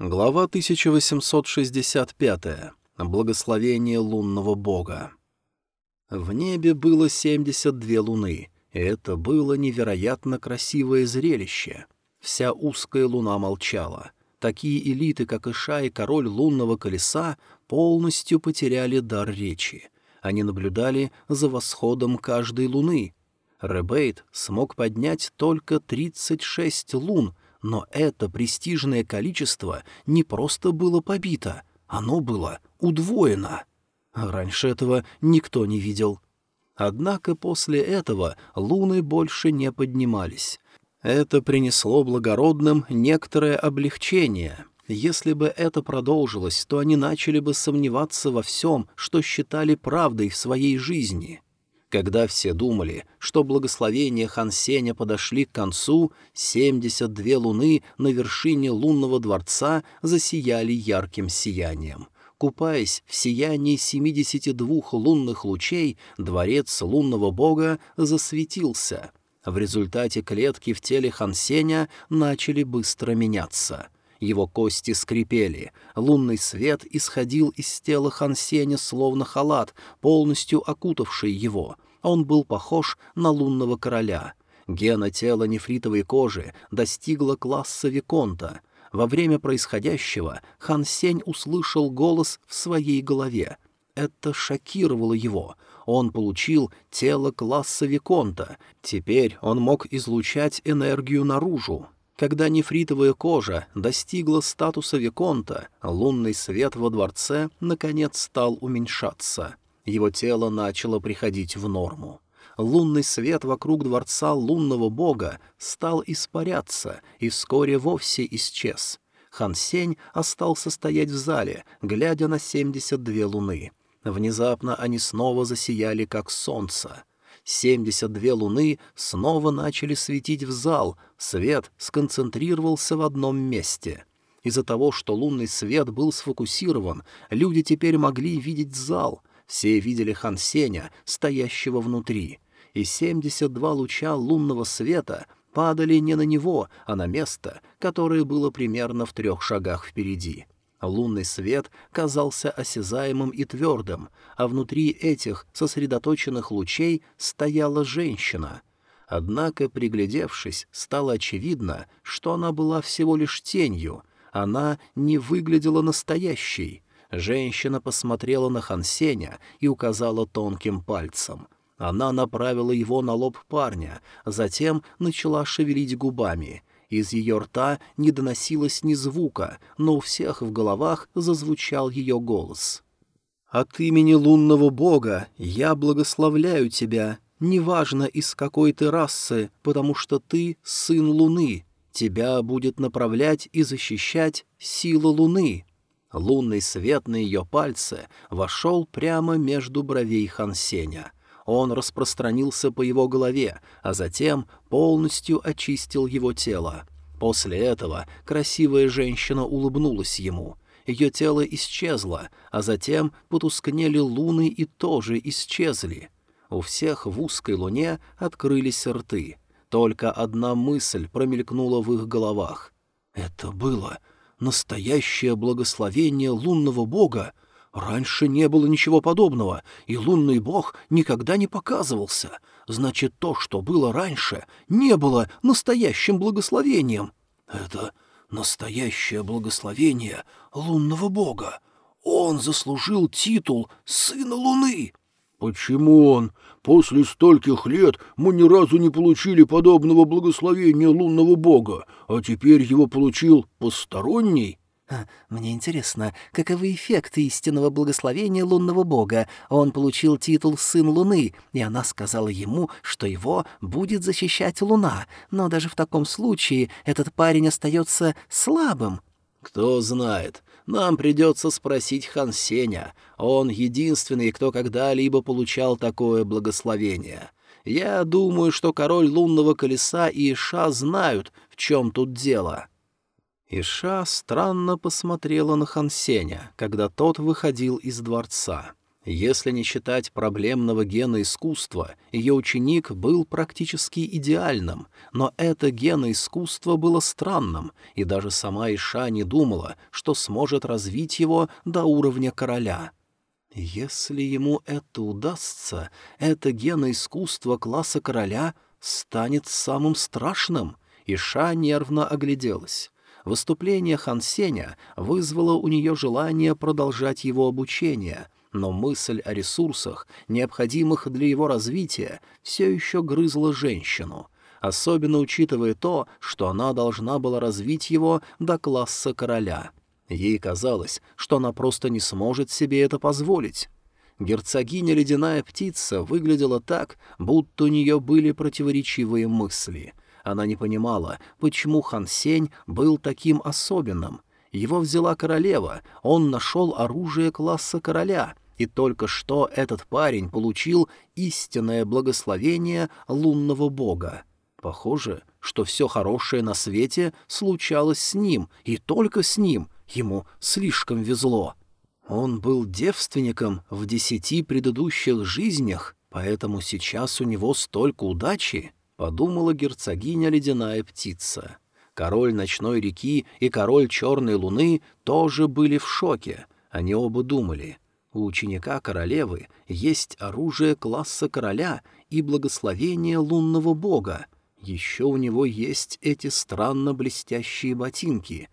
Глава 1865. Благословение лунного бога. В небе было 72 луны, и это было невероятно красивое зрелище. Вся узкая луна молчала. Такие элиты, как Иша и король лунного колеса, полностью потеряли дар речи. Они наблюдали за восходом каждой луны. Ребейт смог поднять только 36 лун — но это престижное количество не просто было побито, оно было удвоено. Раньше этого никто не видел. Однако после этого луны больше не поднимались. Это принесло благородным некоторое облегчение. Если бы это продолжилось, то они начали бы сомневаться во всем, что считали правдой в своей жизни. Когда все думали, что благословения Хансеня подошли к концу, 72 луны на вершине лунного дворца засияли ярким сиянием. Купаясь в сиянии 72 лунных лучей, дворец лунного бога засветился. В результате клетки в теле Хансеня начали быстро меняться — его кости скрипели. Лунный свет исходил из тела Хансеня словно халат, полностью окутавший его. Он был похож на лунного короля. Гена тела нефритовой кожи достигла класса Виконта. Во время происходящего Хан Сень услышал голос в своей голове. Это шокировало его. Он получил тело класса Виконта. Теперь он мог излучать энергию наружу. Когда нефритовая кожа достигла статуса Виконта, лунный свет во дворце наконец стал уменьшаться — его тело начало приходить в норму. Лунный свет вокруг дворца лунного бога стал испаряться и вскоре вовсе исчез. Хан Сень остался стоять в зале, глядя на семьдесят две луны. Внезапно они снова засияли, как солнце. Семьдесят две луны снова начали светить в зал, свет сконцентрировался в одном месте. Из-за того, что лунный свет был сфокусирован, люди теперь могли видеть зал — все видели Хан Сеня, стоящего внутри, и семьдесят два луча лунного света падали не на него, а на место, которое было примерно в трех шагах впереди. Лунный свет казался осязаемым и твердым, а внутри этих сосредоточенных лучей стояла женщина. Однако, приглядевшись, стало очевидно, что она была всего лишь тенью, она не выглядела настоящей. Женщина посмотрела на Хансеня и указала тонким пальцем. Она направила его на лоб парня, затем начала шевелить губами. Из ее рта не доносилось ни звука, но у всех в головах зазвучал ее голос. «От имени лунного бога я благословляю тебя, неважно из какой ты расы, потому что ты сын луны. Тебя будет направлять и защищать сила луны». Лунный свет на ее пальце вошел прямо между бровей Хансеня. Он распространился по его голове, а затем полностью очистил его тело. После этого красивая женщина улыбнулась ему. Ее тело исчезло, а затем потускнели луны и тоже исчезли. У всех в узкой луне открылись рты. Только одна мысль промелькнула в их головах. «Это было настоящее благословение лунного бога. Раньше не было ничего подобного, и лунный бог никогда не показывался. Значит, то, что было раньше, не было настоящим благословением. Это настоящее благословение лунного бога. Он заслужил титул «Сына Луны». «Почему он? После стольких лет мы ни разу не получили подобного благословения лунного бога, а теперь его получил посторонний?» а, «Мне интересно, каковы эффекты истинного благословения лунного бога? Он получил титул «Сын Луны», и она сказала ему, что его будет защищать Луна, но даже в таком случае этот парень остается слабым». «Кто знает. Нам придется спросить Хан Сеня. Он единственный, кто когда-либо получал такое благословение. Я думаю, что король лунного колеса и Иша знают, в чем тут дело». Иша странно посмотрела на Хан Сеня, когда тот выходил из дворца. Если не считать проблемного гена искусства, ее ученик был практически идеальным, но это гена искусства было странным, и даже сама Иша не думала, что сможет развить его до уровня короля. Если ему это удастся, это гена искусства класса короля станет самым страшным. Иша нервно огляделась. Выступление Хан Сеня вызвало у нее желание продолжать его обучение, но мысль о ресурсах, необходимых для его развития, все еще грызла женщину, особенно учитывая то, что она должна была развить его до класса короля. Ей казалось, что она просто не сможет себе это позволить. Герцогиня Ледяная Птица выглядела так, будто у нее были противоречивые мысли. Она не понимала, почему Хан Сень был таким особенным. Его взяла королева, он нашел оружие класса короля — и только что этот парень получил истинное благословение лунного бога. Похоже, что все хорошее на свете случалось с ним, и только с ним. Ему слишком везло. Он был девственником в десяти предыдущих жизнях, поэтому сейчас у него столько удачи, — подумала герцогиня ледяная птица. Король ночной реки и король черной луны тоже были в шоке. Они оба думали — у ученика королевы есть оружие класса короля и благословение лунного бога. Еще у него есть эти странно блестящие ботинки.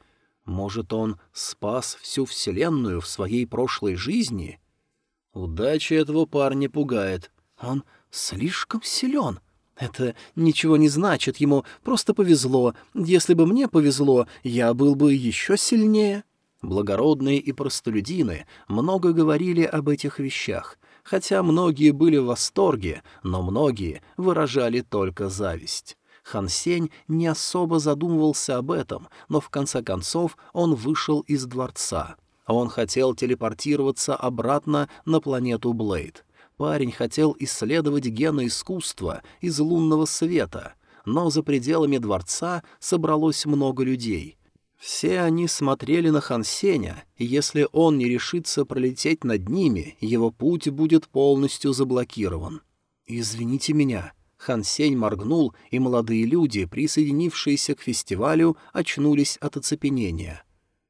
Может, он спас всю вселенную в своей прошлой жизни? Удача этого парня пугает. Он слишком силен. Это ничего не значит, ему просто повезло. Если бы мне повезло, я был бы еще сильнее. Благородные и простолюдины много говорили об этих вещах, хотя многие были в восторге, но многие выражали только зависть. Хан Сень не особо задумывался об этом, но в конце концов он вышел из дворца. Он хотел телепортироваться обратно на планету Блейд. Парень хотел исследовать гены искусства из лунного света, но за пределами дворца собралось много людей — все они смотрели на Хансеня, и если он не решится пролететь над ними, его путь будет полностью заблокирован. «Извините меня». Хансень моргнул, и молодые люди, присоединившиеся к фестивалю, очнулись от оцепенения.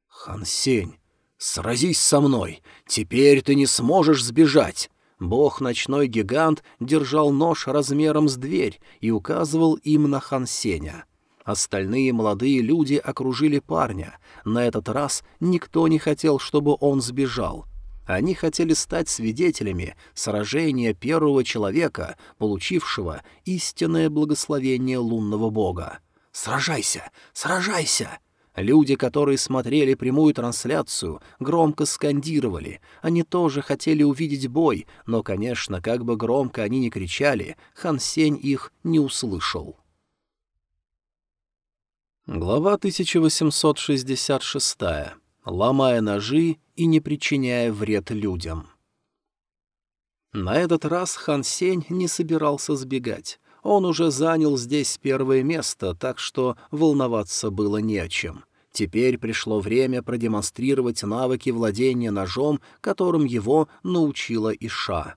«Хансень, сразись со мной! Теперь ты не сможешь сбежать!» Бог-ночной гигант держал нож размером с дверь и указывал им на Хансеня. Остальные молодые люди окружили парня. На этот раз никто не хотел, чтобы он сбежал. Они хотели стать свидетелями сражения первого человека, получившего истинное благословение лунного бога. «Сражайся! Сражайся!» Люди, которые смотрели прямую трансляцию, громко скандировали. Они тоже хотели увидеть бой, но, конечно, как бы громко они ни кричали, Хан Сень их не услышал. Глава 1866. Ломая ножи и не причиняя вред людям. На этот раз Хан Сень не собирался сбегать. Он уже занял здесь первое место, так что волноваться было не о чем. Теперь пришло время продемонстрировать навыки владения ножом, которым его научила Иша.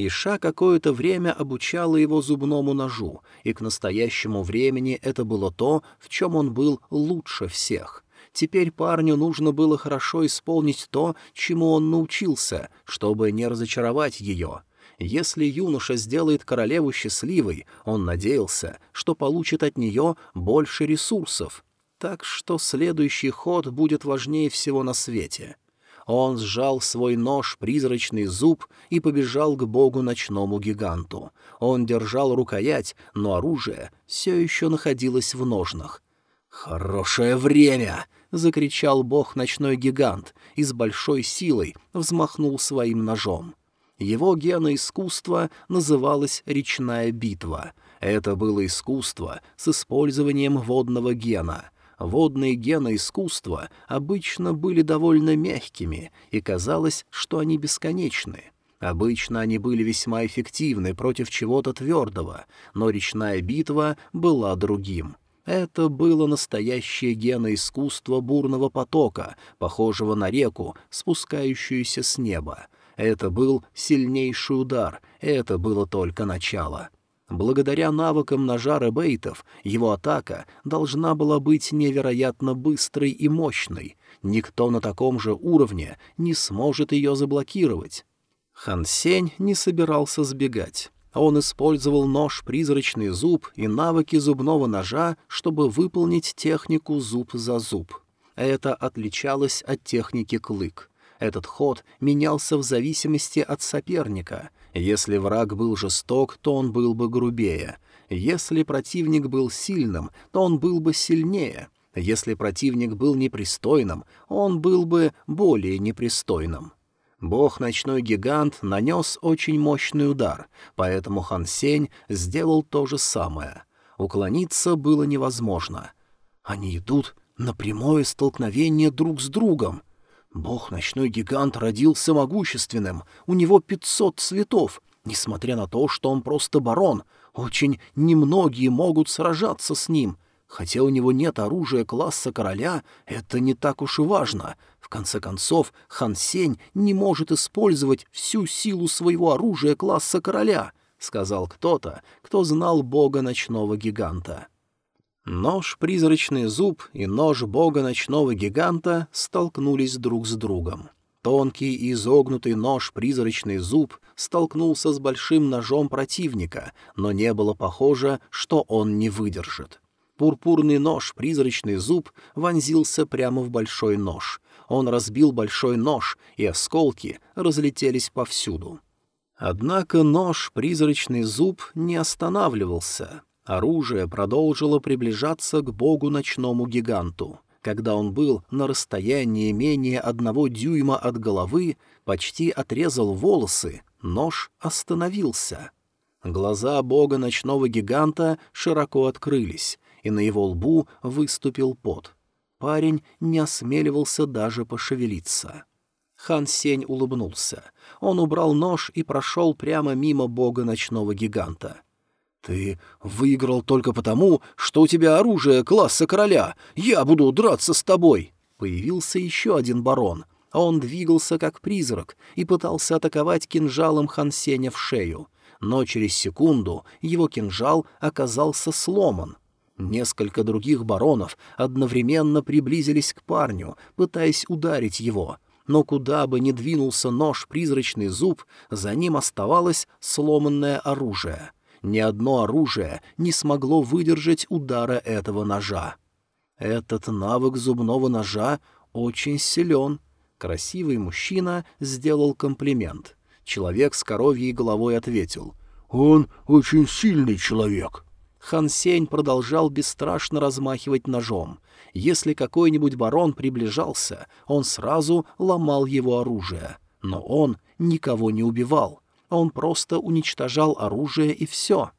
Иша какое-то время обучала его зубному ножу, и к настоящему времени это было то, в чем он был лучше всех. Теперь парню нужно было хорошо исполнить то, чему он научился, чтобы не разочаровать ее. Если юноша сделает королеву счастливой, он надеялся, что получит от нее больше ресурсов. Так что следующий ход будет важнее всего на свете — он сжал свой нож, призрачный зуб, и побежал к богу ночному гиганту. Он держал рукоять, но оружие все еще находилось в ножнах. «Хорошее время!» — закричал бог ночной гигант и с большой силой взмахнул своим ножом. Его гена искусства называлось «речная битва». Это было искусство с использованием водного гена — водные гены искусства обычно были довольно мягкими, и казалось, что они бесконечны. Обычно они были весьма эффективны против чего-то твердого, но речная битва была другим. Это было настоящее геноискусство бурного потока, похожего на реку, спускающуюся с неба. Это был сильнейший удар, это было только начало. Благодаря навыкам ножа Ребейтов его атака должна была быть невероятно быстрой и мощной. Никто на таком же уровне не сможет ее заблокировать. Хан Сень не собирался сбегать. Он использовал нож «Призрачный зуб» и навыки зубного ножа, чтобы выполнить технику «зуб за зуб». Это отличалось от техники «клык». Этот ход менялся в зависимости от соперника. Если враг был жесток, то он был бы грубее. Если противник был сильным, то он был бы сильнее. Если противник был непристойным, он был бы более непристойным. Бог-ночной гигант нанес очень мощный удар, поэтому Хан Сень сделал то же самое. Уклониться было невозможно. Они идут на прямое столкновение друг с другом. Бог-ночной гигант родился могущественным, у него пятьсот цветов, несмотря на то, что он просто барон. Очень немногие могут сражаться с ним. Хотя у него нет оружия класса короля, это не так уж и важно. В конце концов, Хан Сень не может использовать всю силу своего оружия класса короля, — сказал кто-то, кто знал бога ночного гиганта. Нож «Призрачный зуб» и нож бога ночного гиганта столкнулись друг с другом. Тонкий и изогнутый нож «Призрачный зуб» столкнулся с большим ножом противника, но не было похоже, что он не выдержит. Пурпурный нож «Призрачный зуб» вонзился прямо в большой нож. Он разбил большой нож, и осколки разлетелись повсюду. Однако нож «Призрачный зуб» не останавливался — Оружие продолжило приближаться к богу ночному гиганту. Когда он был на расстоянии менее одного дюйма от головы, почти отрезал волосы, нож остановился. Глаза бога ночного гиганта широко открылись, и на его лбу выступил пот. Парень не осмеливался даже пошевелиться. Хан Сень улыбнулся. Он убрал нож и прошел прямо мимо бога ночного гиганта — «Ты выиграл только потому, что у тебя оружие класса короля. Я буду драться с тобой!» Появился еще один барон. Он двигался как призрак и пытался атаковать кинжалом Хансеня в шею. Но через секунду его кинжал оказался сломан. Несколько других баронов одновременно приблизились к парню, пытаясь ударить его. Но куда бы ни двинулся нож «Призрачный зуб», за ним оставалось сломанное оружие — ни одно оружие не смогло выдержать удара этого ножа. Этот навык зубного ножа очень силен. Красивый мужчина сделал комплимент. Человек с коровьей головой ответил. «Он очень сильный человек». Хан Сень продолжал бесстрашно размахивать ножом. Если какой-нибудь барон приближался, он сразу ломал его оружие. Но он никого не убивал он просто уничтожал оружие и все.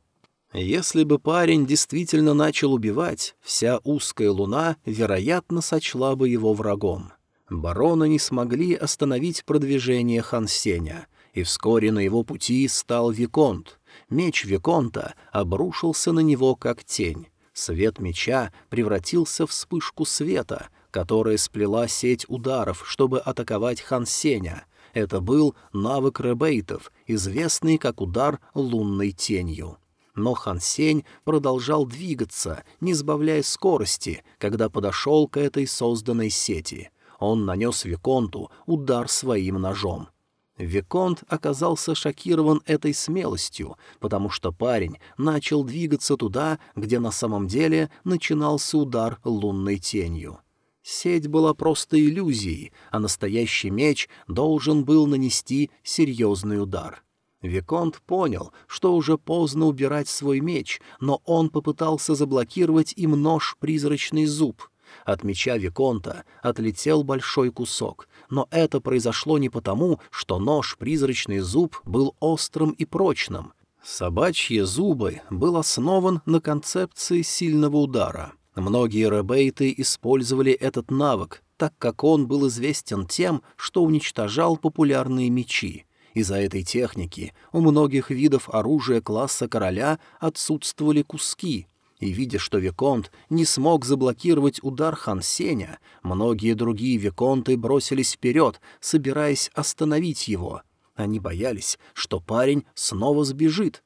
Если бы парень действительно начал убивать, вся узкая луна, вероятно, сочла бы его врагом. Бароны не смогли остановить продвижение Хансеня, и вскоре на его пути стал Виконт. Меч Виконта обрушился на него как тень. Свет меча превратился в вспышку света, которая сплела сеть ударов, чтобы атаковать Хансеня, это был навык ребейтов, известный как удар лунной тенью. Но Хан Сень продолжал двигаться, не сбавляя скорости, когда подошел к этой созданной сети. Он нанес Виконту удар своим ножом. Виконт оказался шокирован этой смелостью, потому что парень начал двигаться туда, где на самом деле начинался удар лунной тенью. Сеть была просто иллюзией, а настоящий меч должен был нанести серьезный удар. Виконт понял, что уже поздно убирать свой меч, но он попытался заблокировать им нож «Призрачный зуб». От меча Виконта отлетел большой кусок, но это произошло не потому, что нож «Призрачный зуб» был острым и прочным. Собачьи зубы был основан на концепции сильного удара — Многие ребейты использовали этот навык, так как он был известен тем, что уничтожал популярные мечи. Из-за этой техники у многих видов оружия класса короля отсутствовали куски, и, видя, что Виконт не смог заблокировать удар Хан Сеня, многие другие Виконты бросились вперед, собираясь остановить его. Они боялись, что парень снова сбежит.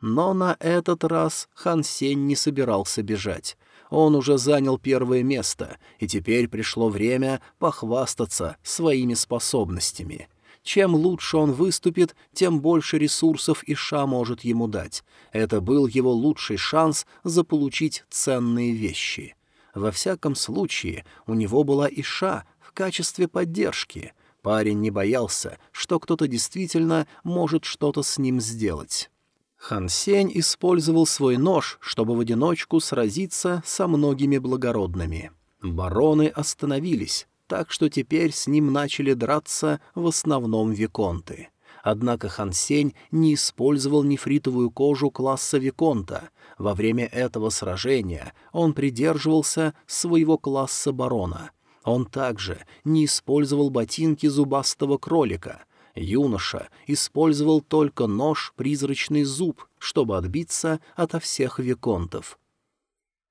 Но на этот раз Хан Сень не собирался бежать. Он уже занял первое место, и теперь пришло время похвастаться своими способностями. Чем лучше он выступит, тем больше ресурсов Иша может ему дать. Это был его лучший шанс заполучить ценные вещи. Во всяком случае, у него была Иша в качестве поддержки. Парень не боялся, что кто-то действительно может что-то с ним сделать. Хан Сень использовал свой нож, чтобы в одиночку сразиться со многими благородными. Бароны остановились, так что теперь с ним начали драться в основном виконты. Однако Хан Сень не использовал нефритовую кожу класса виконта. Во время этого сражения он придерживался своего класса барона. Он также не использовал ботинки зубастого кролика — Юноша использовал только нож-призрачный зуб, чтобы отбиться ото всех виконтов.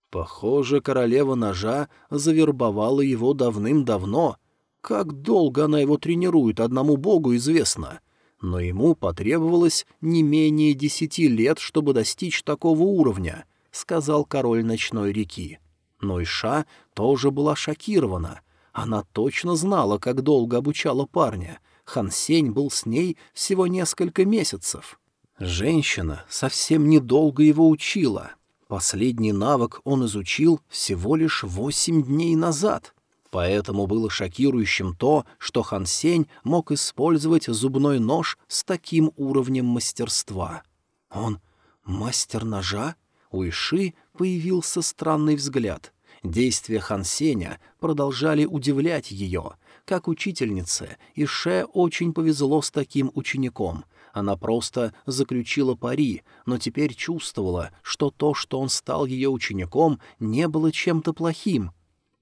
Похоже, королева ножа завербовала его давным-давно. Как долго она его тренирует, одному богу известно. Но ему потребовалось не менее десяти лет, чтобы достичь такого уровня, — сказал король ночной реки. Но Иша тоже была шокирована. Она точно знала, как долго обучала парня — Хан Сень был с ней всего несколько месяцев. Женщина совсем недолго его учила. Последний навык он изучил всего лишь восемь дней назад. Поэтому было шокирующим то, что Хан Сень мог использовать зубной нож с таким уровнем мастерства. Он мастер ножа? У Иши появился странный взгляд. Действия Хан Сеня продолжали удивлять ее — как учительнице, Ише очень повезло с таким учеником. Она просто заключила пари, но теперь чувствовала, что то, что он стал ее учеником, не было чем-то плохим.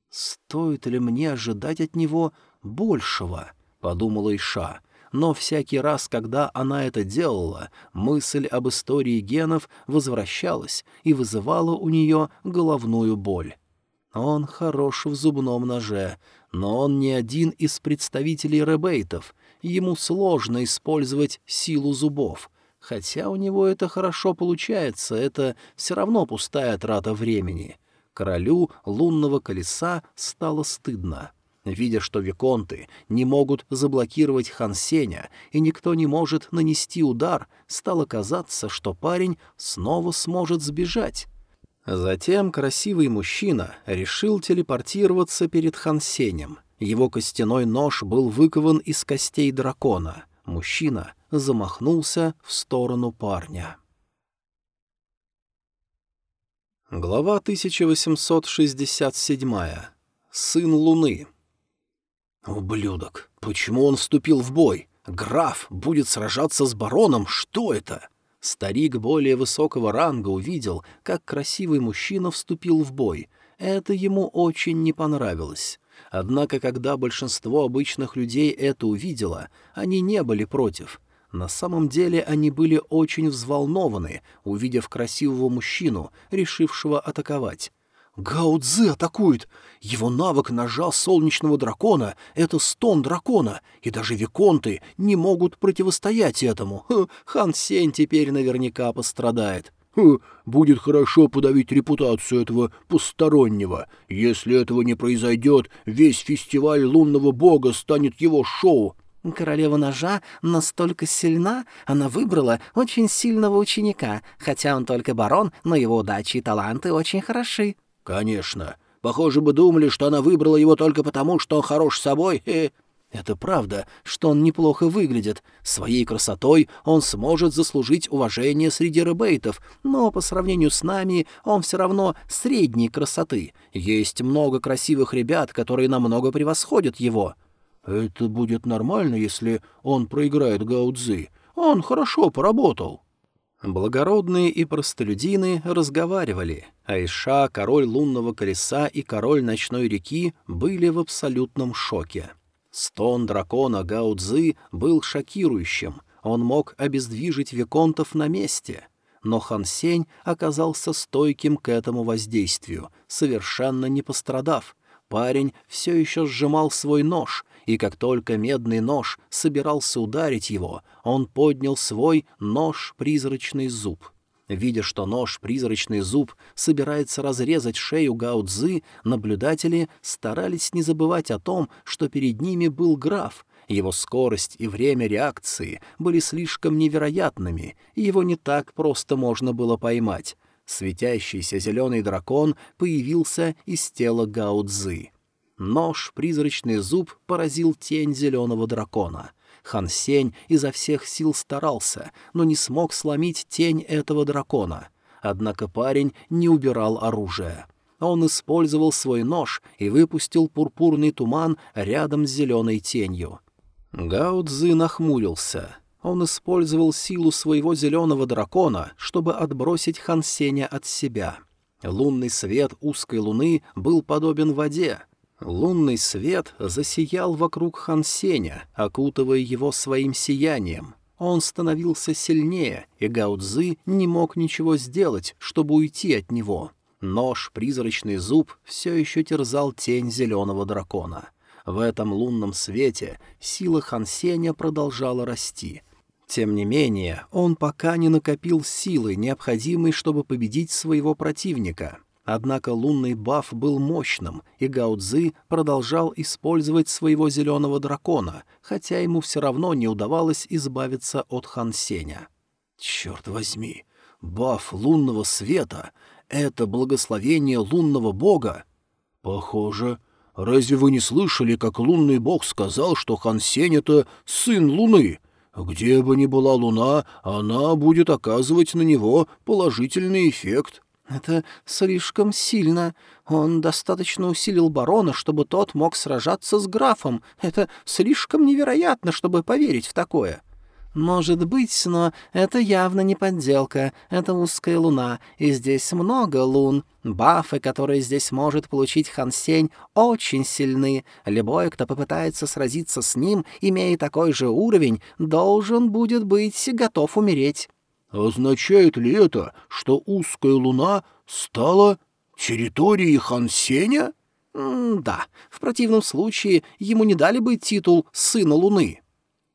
«Стоит ли мне ожидать от него большего?» — подумала Иша. Но всякий раз, когда она это делала, мысль об истории генов возвращалась и вызывала у нее головную боль. Он хорош в зубном ноже, но он не один из представителей ребейтов, ему сложно использовать силу зубов. Хотя у него это хорошо получается, это все равно пустая трата времени. Королю лунного колеса стало стыдно. Видя, что виконты не могут заблокировать Хансеня и никто не может нанести удар, стало казаться, что парень снова сможет сбежать. Затем красивый мужчина решил телепортироваться перед Хансенем. Его костяной нож был выкован из костей дракона. Мужчина замахнулся в сторону парня. Глава 1867. Сын Луны. «Ублюдок! Почему он вступил в бой? Граф будет сражаться с бароном? Что это?» Старик более высокого ранга увидел, как красивый мужчина вступил в бой. Это ему очень не понравилось. Однако, когда большинство обычных людей это увидело, они не были против. На самом деле они были очень взволнованы, увидев красивого мужчину, решившего атаковать. Гао Цзы атакует! Его навык ножа солнечного дракона — это стон дракона, и даже виконты не могут противостоять этому. Ха, Хан Сень теперь наверняка пострадает. Ха, будет хорошо подавить репутацию этого постороннего. Если этого не произойдет, весь фестиваль лунного бога станет его шоу. Королева ножа настолько сильна, она выбрала очень сильного ученика, хотя он только барон, но его удачи и таланты очень хороши. «Конечно. Похоже, бы думали, что она выбрала его только потому, что он хорош собой. И... Это правда, что он неплохо выглядит. Своей красотой он сможет заслужить уважение среди ребейтов, но по сравнению с нами он все равно средней красоты. Есть много красивых ребят, которые намного превосходят его». «Это будет нормально, если он проиграет Гаудзы. Он хорошо поработал». Благородные и простолюдины разговаривали. Айша, король лунного колеса и король ночной реки были в абсолютном шоке. Стон дракона Гаудзы был шокирующим. Он мог обездвижить виконтов на месте. Но Хан Сень оказался стойким к этому воздействию, совершенно не пострадав. Парень все еще сжимал свой нож, и как только медный нож собирался ударить его, он поднял свой нож-призрачный зуб. Видя, что нож-призрачный зуб собирается разрезать шею Гао Цзы, наблюдатели старались не забывать о том, что перед ними был граф. Его скорость и время реакции были слишком невероятными, и его не так просто можно было поймать. Светящийся зеленый дракон появился из тела Гао Цзы. Нож, призрачный зуб, поразил тень зеленого дракона. Хан Сень изо всех сил старался, но не смог сломить тень этого дракона. Однако парень не убирал оружие. Он использовал свой нож и выпустил пурпурный туман рядом с зеленой тенью. Гао Цзы нахмурился. Он использовал силу своего зеленого дракона, чтобы отбросить Хан Сеня от себя. Лунный свет узкой луны был подобен воде, Лунный свет засиял вокруг Хансеня, окутывая его своим сиянием. Он становился сильнее, и Гаудзы не мог ничего сделать, чтобы уйти от него. Нож, призрачный зуб, все еще терзал тень зеленого дракона. В этом лунном свете сила Хансеня продолжала расти. Тем не менее, он пока не накопил силы, необходимой, чтобы победить своего противника. Однако лунный баф был мощным, и Гао продолжал использовать своего зеленого дракона, хотя ему все равно не удавалось избавиться от Хан Сеня. «Черт возьми! Баф лунного света — это благословение лунного бога?» «Похоже. Разве вы не слышали, как лунный бог сказал, что Хан Сень — это сын луны?» Где бы ни была луна, она будет оказывать на него положительный эффект. «Это слишком сильно. Он достаточно усилил барона, чтобы тот мог сражаться с графом. Это слишком невероятно, чтобы поверить в такое». «Может быть, но это явно не подделка. Это узкая луна, и здесь много лун. Бафы, которые здесь может получить Хан Сень, очень сильны. Любой, кто попытается сразиться с ним, имея такой же уровень, должен будет быть готов умереть». Означает ли это, что узкая луна стала территорией Хансеня? да, в противном случае ему не дали бы титул «сына луны».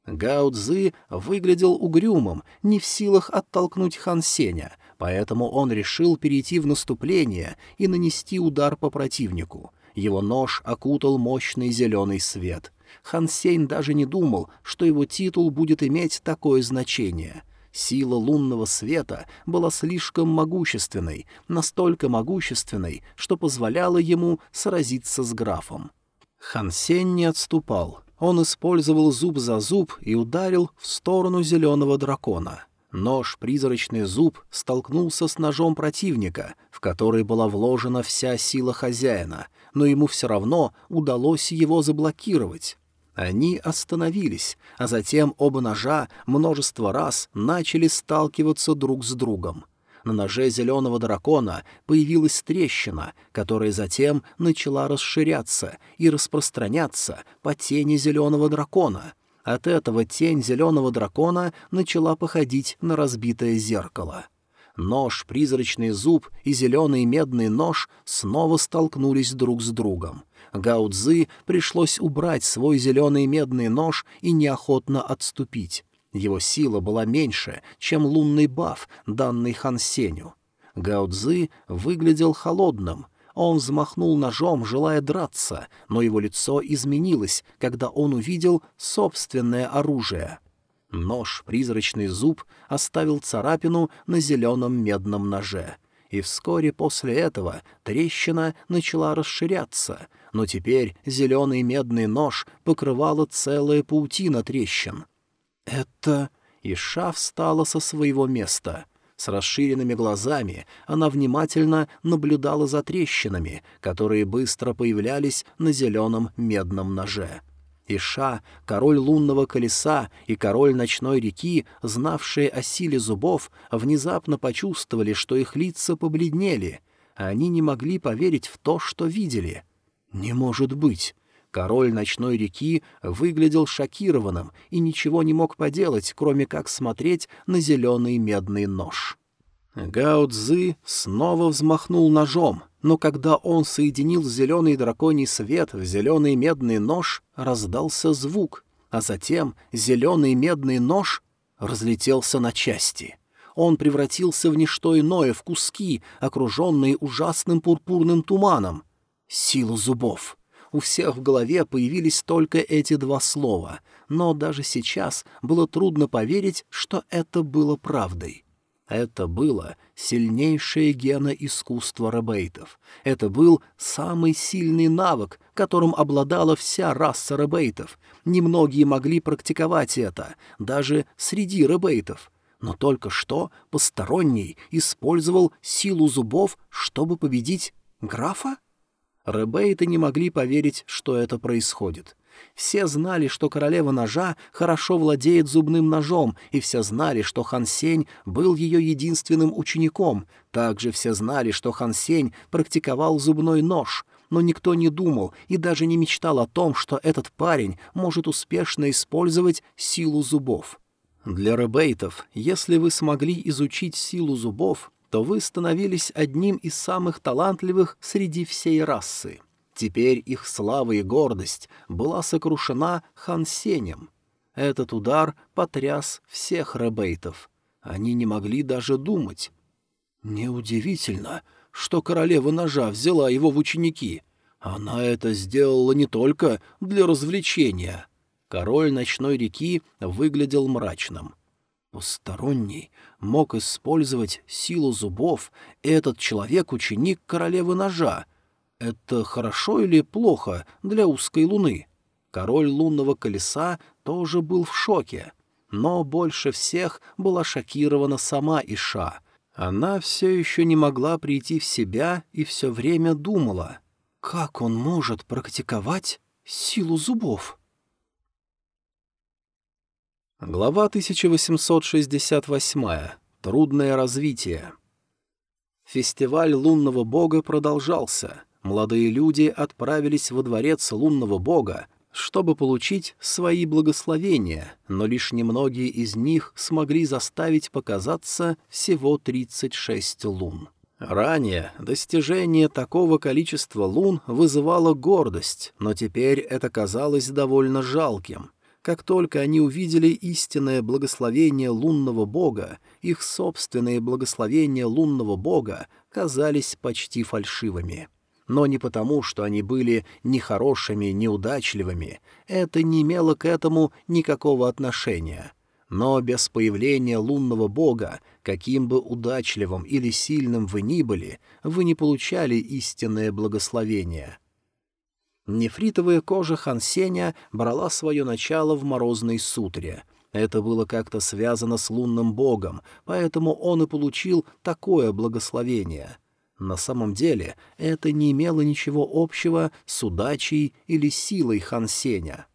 Гао Цзы выглядел угрюмым, не в силах оттолкнуть Хан Сеня, поэтому он решил перейти в наступление и нанести удар по противнику. Его нож окутал мощный зеленый свет. Хан Сень даже не думал, что его титул будет иметь такое значение. Сила лунного света была слишком могущественной, настолько могущественной, что позволяла ему сразиться с графом. Хансен не отступал. Он использовал зуб за зуб и ударил в сторону зеленого дракона. Нож, призрачный зуб, столкнулся с ножом противника, в который была вложена вся сила хозяина, но ему все равно удалось его заблокировать. Они остановились, а затем оба ножа множество раз начали сталкиваться друг с другом. На ноже зеленого дракона появилась трещина, которая затем начала расширяться и распространяться по тени зеленого дракона. От этого тень зеленого дракона начала походить на разбитое зеркало. Нож, призрачный зуб и зеленый медный нож снова столкнулись друг с другом. Гао Цзы пришлось убрать свой зеленый медный нож и неохотно отступить. Его сила была меньше, чем лунный баф, данный Хан Сеню. Гао выглядел холодным. Он взмахнул ножом, желая драться, но его лицо изменилось, когда он увидел собственное оружие. Нож, призрачный зуб, оставил царапину на зеленом медном ноже — и вскоре после этого трещина начала расширяться, но теперь зеленый медный нож покрывала целая паутина трещин. «Это...» Иша встала со своего места. С расширенными глазами она внимательно наблюдала за трещинами, которые быстро появлялись на зеленом медном ноже. Иша, король лунного колеса и король ночной реки, знавшие о силе зубов, внезапно почувствовали, что их лица побледнели. Они не могли поверить в то, что видели. «Не может быть!» Король ночной реки выглядел шокированным и ничего не мог поделать, кроме как смотреть на зеленый медный нож. Гао Цзы снова взмахнул ножом, но когда он соединил зеленый драконий свет в зеленый медный нож, раздался звук, а затем зеленый медный нож разлетелся на части. Он превратился в ничто иное, в куски, окруженные ужасным пурпурным туманом. Силу зубов. У всех в голове появились только эти два слова, но даже сейчас было трудно поверить, что это было правдой. Это было сильнейшее гена искусства ребейтов. Это был самый сильный навык, которым обладала вся раса ребейтов. Немногие могли практиковать это, даже среди ребейтов. Но только что посторонний использовал силу зубов, чтобы победить графа? Ребейты не могли поверить, что это происходит. Все знали, что королева ножа хорошо владеет зубным ножом, и все знали, что Хан Сень был ее единственным учеником. Также все знали, что Хан Сень практиковал зубной нож, но никто не думал и даже не мечтал о том, что этот парень может успешно использовать силу зубов. Для ребейтов, если вы смогли изучить силу зубов, то вы становились одним из самых талантливых среди всей расы. Теперь их слава и гордость была сокрушена Хан Сенем. Этот удар потряс всех ребейтов. Они не могли даже думать. Неудивительно, что королева ножа взяла его в ученики. Она это сделала не только для развлечения. Король ночной реки выглядел мрачным. Посторонний мог использовать силу зубов, этот человек — ученик королевы ножа — это хорошо или плохо для узкой луны? Король лунного колеса тоже был в шоке. Но больше всех была шокирована сама Иша. Она все еще не могла прийти в себя и все время думала, как он может практиковать силу зубов? Глава 1868. Трудное развитие. Фестиваль лунного бога продолжался — молодые люди отправились во дворец лунного бога, чтобы получить свои благословения, но лишь немногие из них смогли заставить показаться всего 36 лун. Ранее достижение такого количества лун вызывало гордость, но теперь это казалось довольно жалким. Как только они увидели истинное благословение лунного бога, их собственные благословения лунного бога казались почти фальшивыми но не потому, что они были нехорошими, неудачливыми, это не имело к этому никакого отношения. Но без появления лунного бога, каким бы удачливым или сильным вы ни были, вы не получали истинное благословение. Нефритовая кожа Хансеня брала свое начало в морозной сутре. Это было как-то связано с лунным богом, поэтому он и получил такое благословение — на самом деле это не имело ничего общего с удачей или силой Хан Сеня.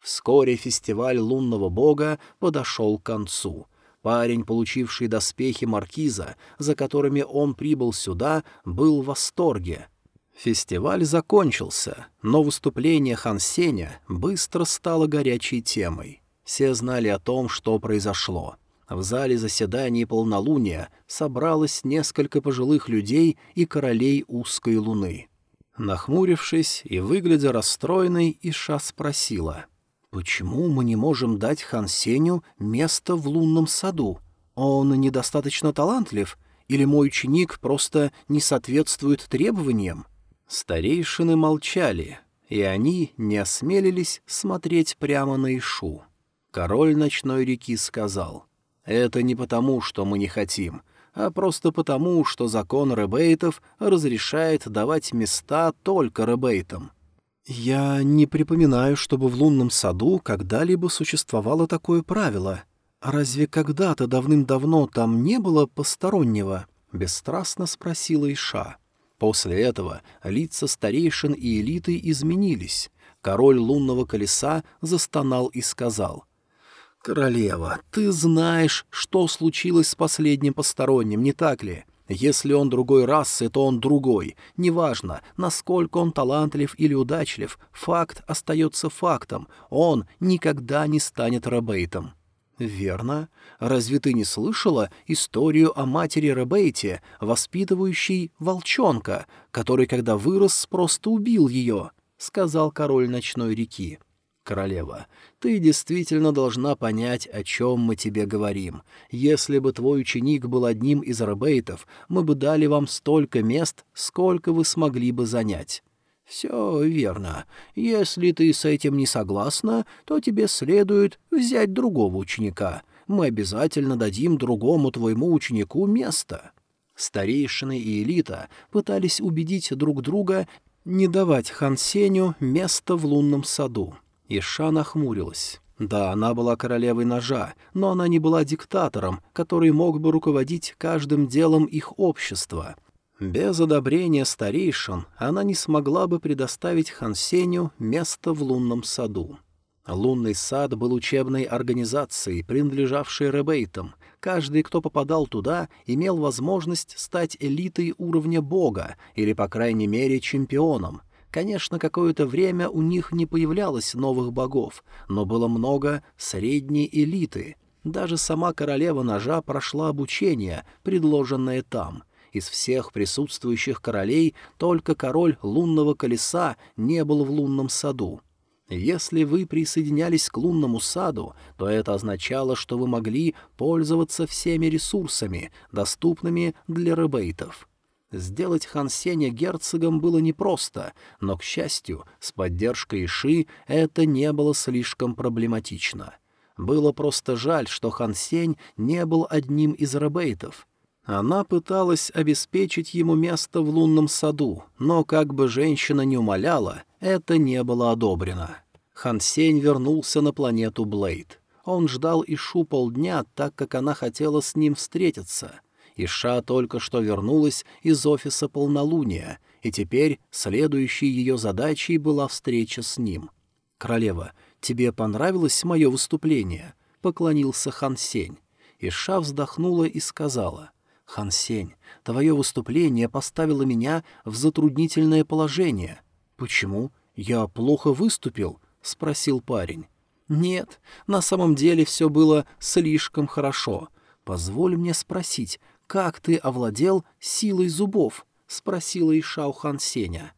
Вскоре фестиваль лунного бога подошел к концу. Парень, получивший доспехи маркиза, за которыми он прибыл сюда, был в восторге. Фестиваль закончился, но выступление Хан Сеня быстро стало горячей темой. Все знали о том, что произошло — в зале заседаний полнолуния собралось несколько пожилых людей и королей узкой луны. Нахмурившись и выглядя расстроенной, Иша спросила, «Почему мы не можем дать Хан Сеню место в лунном саду? Он недостаточно талантлив, или мой ученик просто не соответствует требованиям?» Старейшины молчали, и они не осмелились смотреть прямо на Ишу. Король ночной реки сказал, это не потому, что мы не хотим, а просто потому, что закон ребейтов разрешает давать места только ребейтам. Я не припоминаю, чтобы в лунном саду когда-либо существовало такое правило. Разве когда-то давным-давно там не было постороннего? Бесстрастно спросила Иша. После этого лица старейшин и элиты изменились. Король лунного колеса застонал и сказал — «Королева, ты знаешь, что случилось с последним посторонним, не так ли? Если он другой расы, то он другой. Неважно, насколько он талантлив или удачлив, факт остается фактом. Он никогда не станет рабейтом». «Верно. Разве ты не слышала историю о матери Ребейте, воспитывающей волчонка, который, когда вырос, просто убил ее?» — сказал король ночной реки. «Королева, ты действительно должна понять, о чем мы тебе говорим. Если бы твой ученик был одним из ребейтов, мы бы дали вам столько мест, сколько вы смогли бы занять. «Все верно. Если ты с этим не согласна, то тебе следует взять другого ученика. Мы обязательно дадим другому твоему ученику место». Старейшины и элита пытались убедить друг друга не давать Хан Сеню место в лунном саду. Иша нахмурилась. Да, она была королевой ножа, но она не была диктатором, который мог бы руководить каждым делом их общества — без одобрения старейшин она не смогла бы предоставить Хансеню место в лунном саду. Лунный сад был учебной организацией, принадлежавшей ребейтам. Каждый, кто попадал туда, имел возможность стать элитой уровня бога или, по крайней мере, чемпионом. Конечно, какое-то время у них не появлялось новых богов, но было много средней элиты. Даже сама королева ножа прошла обучение, предложенное там — из всех присутствующих королей только король лунного колеса не был в лунном саду. Если вы присоединялись к лунному саду, то это означало, что вы могли пользоваться всеми ресурсами, доступными для ребейтов. Сделать Хан Сеня герцогом было непросто, но, к счастью, с поддержкой Иши это не было слишком проблематично. Было просто жаль, что Хан Сень не был одним из ребейтов — она пыталась обеспечить ему место в лунном саду, но как бы женщина не умоляла, это не было одобрено. Хан Сень вернулся на планету Блейд. Он ждал Ишу полдня, так как она хотела с ним встретиться. Иша только что вернулась из офиса полнолуния, и теперь следующей ее задачей была встреча с ним. «Королева, тебе понравилось мое выступление?» — поклонился Хан Сень. Иша вздохнула и сказала — Хан Сень, твое выступление поставило меня в затруднительное положение. Почему? Я плохо выступил? спросил парень. Нет, на самом деле все было слишком хорошо. Позволь мне спросить, как ты овладел силой зубов? спросила Ишау Хан Сеня.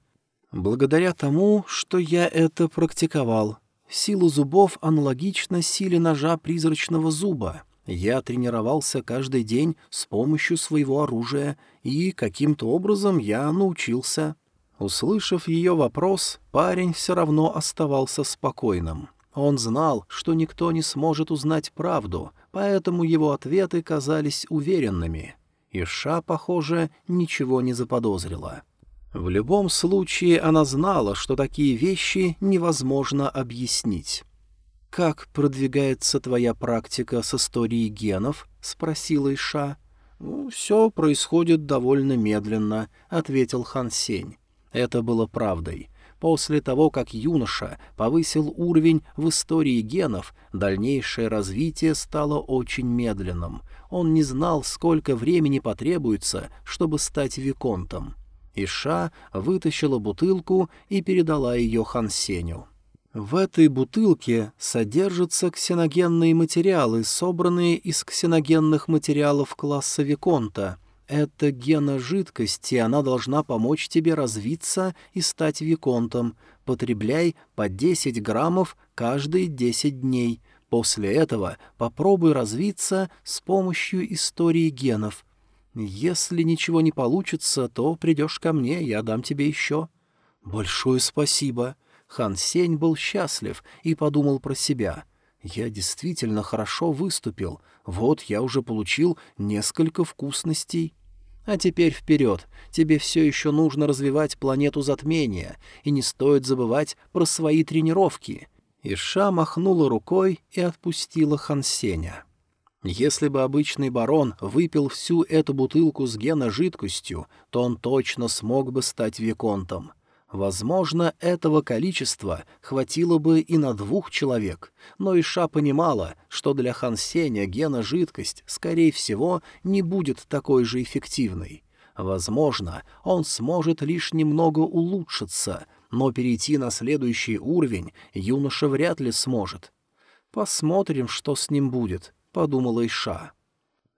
Благодаря тому, что я это практиковал. Сила зубов аналогична силе ножа призрачного зуба. Я тренировался каждый день с помощью своего оружия, и каким-то образом я научился. Услышав ее вопрос, парень все равно оставался спокойным. Он знал, что никто не сможет узнать правду, поэтому его ответы казались уверенными. Иша, похоже, ничего не заподозрила. В любом случае она знала, что такие вещи невозможно объяснить. «Как продвигается твоя практика с историей генов?» — спросила Иша. «Ну, «Все происходит довольно медленно», — ответил Хан Сень. Это было правдой. После того, как юноша повысил уровень в истории генов, дальнейшее развитие стало очень медленным. Он не знал, сколько времени потребуется, чтобы стать виконтом. Иша вытащила бутылку и передала ее Хан Сеню. В этой бутылке содержатся ксеногенные материалы, собранные из ксеногенных материалов класса Виконта. Это гена жидкости, она должна помочь тебе развиться и стать Виконтом. Потребляй по 10 граммов каждые 10 дней. После этого попробуй развиться с помощью истории генов. Если ничего не получится, то придешь ко мне, я дам тебе еще. Большое спасибо. Хан Сень был счастлив и подумал про себя. «Я действительно хорошо выступил. Вот я уже получил несколько вкусностей». А теперь вперед. Тебе все еще нужно развивать планету затмения, и не стоит забывать про свои тренировки. Иша махнула рукой и отпустила Хансеня. Если бы обычный барон выпил всю эту бутылку с гена-жидкостью, то он точно смог бы стать виконтом. Возможно, этого количества хватило бы и на двух человек, но Иша понимала, что для Хан Сеня гена-жидкость, скорее всего, не будет такой же эффективной. Возможно, он сможет лишь немного улучшиться, но перейти на следующий уровень юноша вряд ли сможет. Посмотрим, что с ним будет, подумала Иша.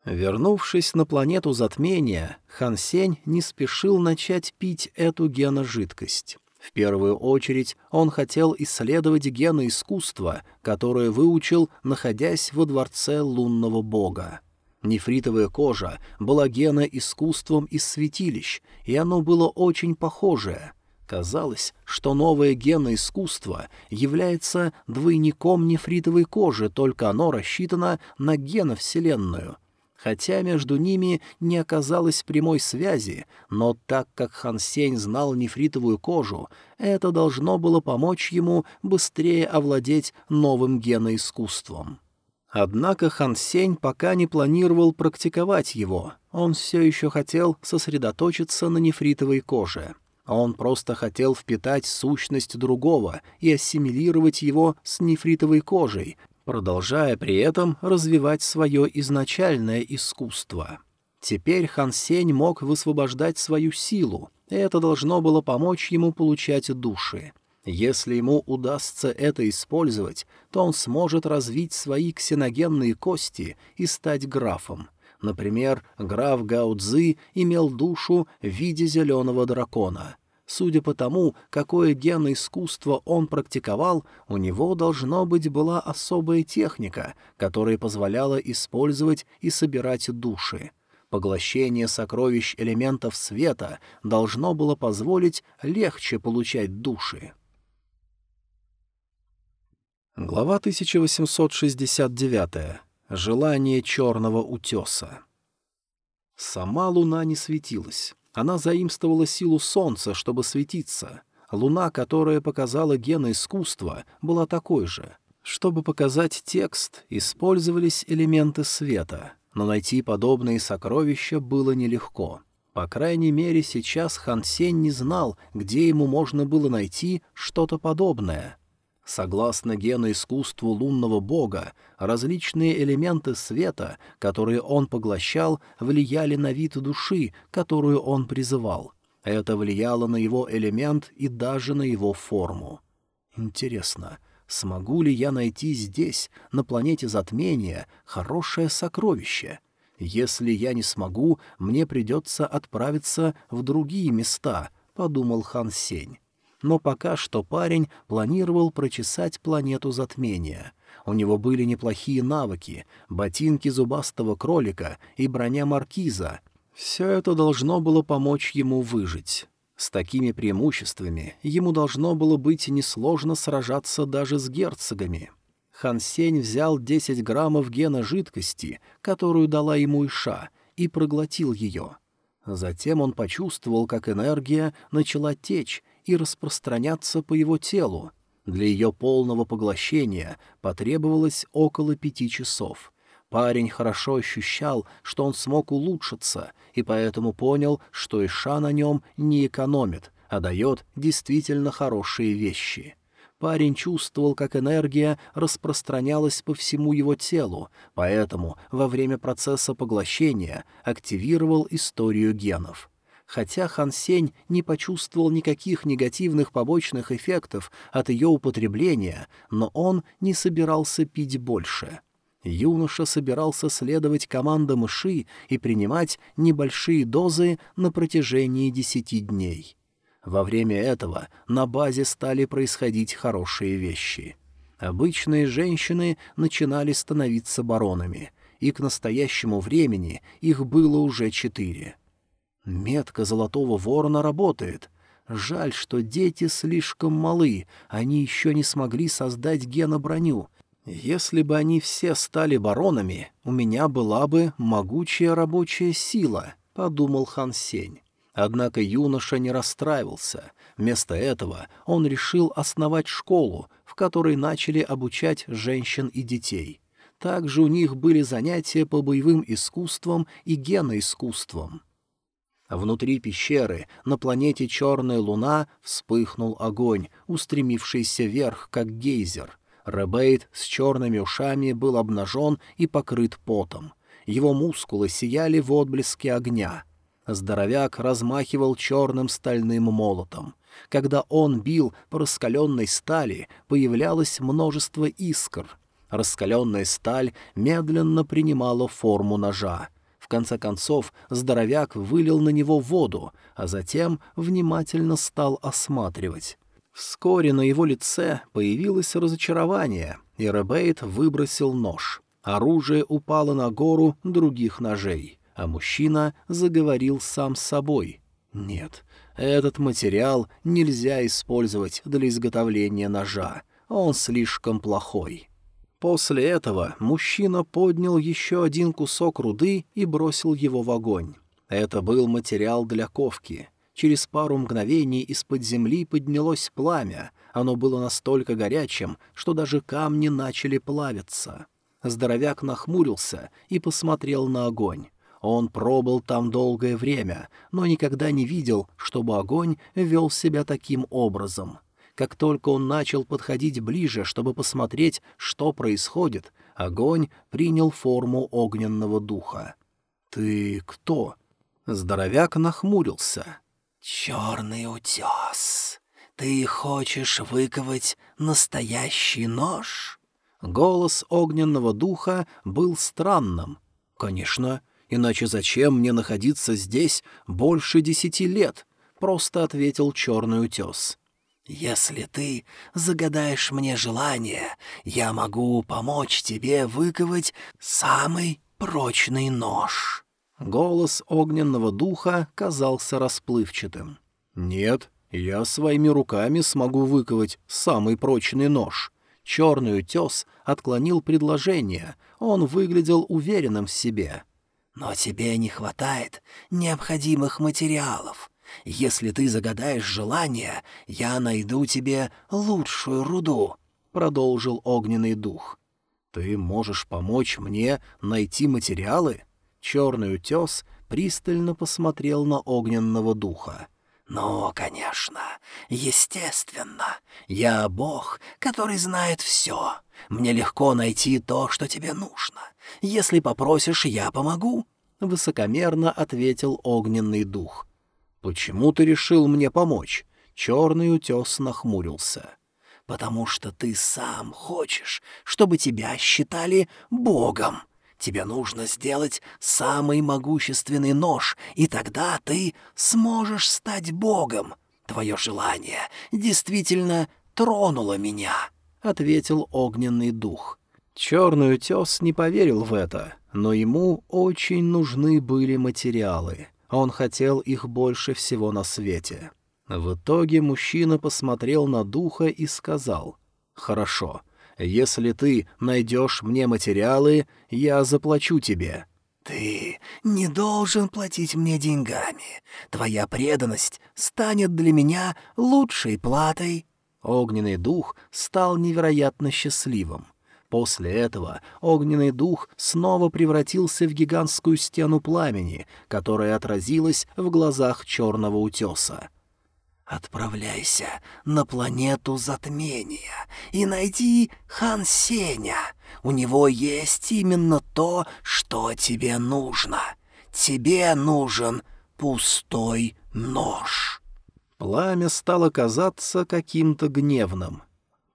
Вернувшись на планету затмения, Хан Сень не спешил начать пить эту геножидкость. В первую очередь он хотел исследовать гены искусства, которое выучил, находясь во дворце лунного бога. Нефритовая кожа была гена искусством из святилищ, и оно было очень похожее. Казалось, что новое гена искусства является двойником нефритовой кожи, только оно рассчитано на геновселенную — Хотя между ними не оказалось прямой связи, но так как Хан Сень знал нефритовую кожу, это должно было помочь ему быстрее овладеть новым геноискусством. Однако Хан Сень пока не планировал практиковать его, он все еще хотел сосредоточиться на нефритовой коже. Он просто хотел впитать сущность другого и ассимилировать его с нефритовой кожей, продолжая при этом развивать свое изначальное искусство. Теперь Хан Сень мог высвобождать свою силу, и это должно было помочь ему получать души. Если ему удастся это использовать, то он сможет развить свои ксеногенные кости и стать графом. Например, граф Гао Цзы имел душу в виде зеленого дракона. Судя по тому, какое геноискусство он практиковал, у него, должно быть, была особая техника, которая позволяла использовать и собирать души. Поглощение сокровищ элементов света должно было позволить легче получать души. Глава 1869. Желание черного утеса. Сама луна не светилась. Она заимствовала силу солнца, чтобы светиться. Луна, которая показала гены искусства, была такой же. Чтобы показать текст, использовались элементы света, но найти подобные сокровища было нелегко. По крайней мере, сейчас Хан Сень не знал, где ему можно было найти что-то подобное. Согласно геноискусству лунного бога, различные элементы света, которые он поглощал, влияли на вид души, которую он призывал. Это влияло на его элемент и даже на его форму. Интересно, смогу ли я найти здесь, на планете затмения, хорошее сокровище? Если я не смогу, мне придется отправиться в другие места, — подумал Хан Сень но пока что парень планировал прочесать планету затмения. У него были неплохие навыки, ботинки зубастого кролика и броня маркиза. Все это должно было помочь ему выжить. С такими преимуществами ему должно было быть несложно сражаться даже с герцогами. Хан Сень взял 10 граммов гена жидкости, которую дала ему Иша, и проглотил ее. Затем он почувствовал, как энергия начала течь, и распространяться по его телу. Для ее полного поглощения потребовалось около пяти часов. Парень хорошо ощущал, что он смог улучшиться, и поэтому понял, что Иша на нем не экономит, а дает действительно хорошие вещи. Парень чувствовал, как энергия распространялась по всему его телу, поэтому во время процесса поглощения активировал историю генов. Хотя Хан Сень не почувствовал никаких негативных побочных эффектов от ее употребления, но он не собирался пить больше. Юноша собирался следовать командам Иши и принимать небольшие дозы на протяжении десяти дней. Во время этого на базе стали происходить хорошие вещи. Обычные женщины начинали становиться баронами, и к настоящему времени их было уже четыре — Метка золотого ворона работает. Жаль, что дети слишком малы, они еще не смогли создать геноброню. Если бы они все стали баронами, у меня была бы могучая рабочая сила, — подумал Хан Сень. Однако юноша не расстраивался. Вместо этого он решил основать школу, в которой начали обучать женщин и детей. Также у них были занятия по боевым искусствам и геноискусствам. Внутри пещеры, на планете Черная Луна, вспыхнул огонь, устремившийся вверх, как гейзер. Ребейт с черными ушами был обнажен и покрыт потом. Его мускулы сияли в отблеске огня. Здоровяк размахивал черным стальным молотом. Когда он бил по раскаленной стали, появлялось множество искр. Раскаленная сталь медленно принимала форму ножа. Конце концов, здоровяк вылил на него воду, а затем внимательно стал осматривать. Вскоре на его лице появилось разочарование, и Ребейт выбросил нож. Оружие упало на гору других ножей, а мужчина заговорил сам с собой. «Нет, этот материал нельзя использовать для изготовления ножа. Он слишком плохой». После этого мужчина поднял еще один кусок руды и бросил его в огонь. Это был материал для ковки. Через пару мгновений из-под земли поднялось пламя. Оно было настолько горячим, что даже камни начали плавиться. Здоровяк нахмурился и посмотрел на огонь. Он пробыл там долгое время, но никогда не видел, чтобы огонь вел себя таким образом. Как только он начал подходить ближе, чтобы посмотреть, что происходит, огонь принял форму огненного духа. «Ты кто?» Здоровяк нахмурился. «Черный утес, ты хочешь выковать настоящий нож?» Голос огненного духа был странным. «Конечно, иначе зачем мне находиться здесь больше десяти лет?» — просто ответил черный утес. «Если ты загадаешь мне желание, я могу помочь тебе выковать самый прочный нож». Голос огненного духа казался расплывчатым. «Нет, я своими руками смогу выковать самый прочный нож. Черный утес отклонил предложение, он выглядел уверенным в себе. «Но тебе не хватает необходимых материалов. Если ты загадаешь желание, я найду тебе лучшую руду», — продолжил огненный дух. «Ты можешь помочь мне найти материалы?» Черный утес пристально посмотрел на огненного духа. «Ну, конечно, естественно. Я бог, который знает все. Мне легко найти то, что тебе нужно. Если попросишь, я помогу», — высокомерно ответил огненный дух. «Почему ты решил мне помочь?» Черный утес нахмурился. «Потому что ты сам хочешь, чтобы тебя считали богом», Тебе нужно сделать самый могущественный нож, и тогда ты сможешь стать богом. Твое желание действительно тронуло меня», — ответил огненный дух. Черный утес не поверил в это, но ему очень нужны были материалы. Он хотел их больше всего на свете. В итоге мужчина посмотрел на духа и сказал, «Хорошо, если ты найдешь мне материалы, я заплачу тебе». «Ты не должен платить мне деньгами. Твоя преданность станет для меня лучшей платой». Огненный дух стал невероятно счастливым. После этого огненный дух снова превратился в гигантскую стену пламени, которая отразилась в глазах черного утеса. Отправляйся на планету затмения и найди Хан Сеня. У него есть именно то, что тебе нужно. Тебе нужен пустой нож». Пламя стало казаться каким-то гневным.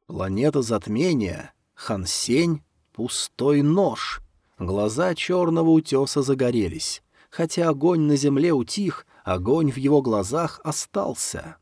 Планета затмения, Хан Сень, пустой нож. Глаза черного утеса загорелись. Хотя огонь на земле утих, огонь в его глазах остался.